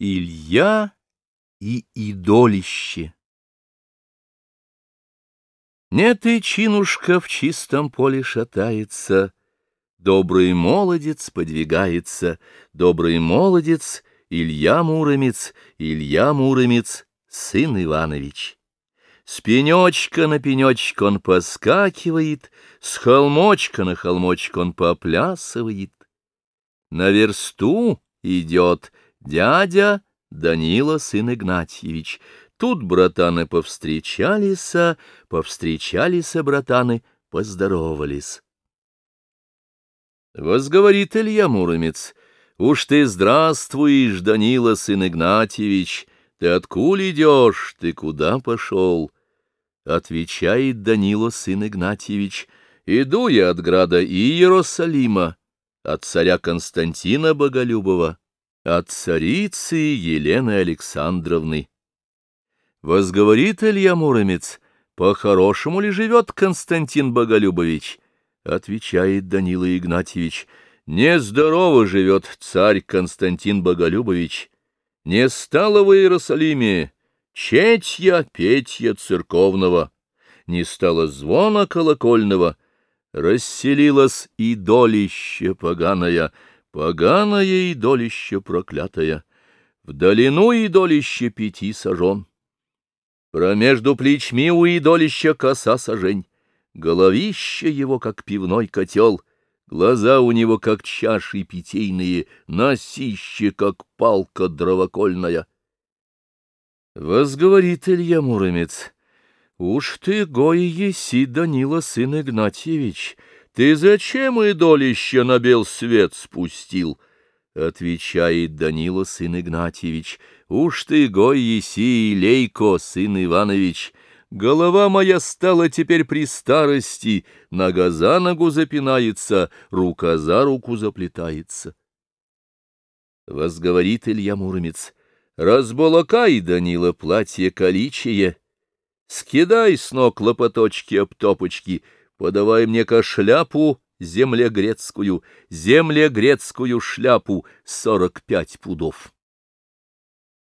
Илья и идолище Нет и чинушка в чистом поле шатается, Добрый молодец подвигается, Добрый молодец Илья Муромец, Илья Муромец, сын Иванович. С пенечка на пенечек он поскакивает, С холмочка на холмочек он поплясывает. На версту идет Дядя Данила, сын Игнатьевич. Тут братаны повстречались, повстречались братаны, поздоровались. Возговорит Илья Муромец, «Уж ты здравствуешь, Данила, сын Игнатьевич, ты откуда идешь, ты куда пошел?» Отвечает Данила, сын Игнатьевич, «Иду я от града Иерусалима, от царя Константина Боголюбова» от царицы Елены Александровны. Возговорит Илья Муромец, по-хорошему ли живет Константин Боголюбович? Отвечает Данила Игнатьевич, нездорово живет царь Константин Боголюбович. Не стало в Иерусалиме четья петья церковного, не стало звона колокольного, расселилось и долище поганое — Поганое идолище проклятое, в долину идолище пяти сажен. Промежду плечми у идолища коса сажень, головище его, как пивной котел, глаза у него, как чаши питейные, носище, как палка дровокольная. Возговорит Илья Муромец, «Уж ты, гой еси, Данила, сын Игнатьевич!» Ты зачем идолище на бел свет спустил? Отвечает Данила, сын Игнатьевич. Уж ты, гой еси, Лейко, сын Иванович. Голова моя стала теперь при старости, нога за ногу запинается, рука за руку заплетается. Возговорит Илья Муромец. Разболокай, Данила, платье количие, скидай с ног лопаточки об топочки — подавай мне-ка шляпу землегрецкую, землегрецкую шляпу сорок пять пудов.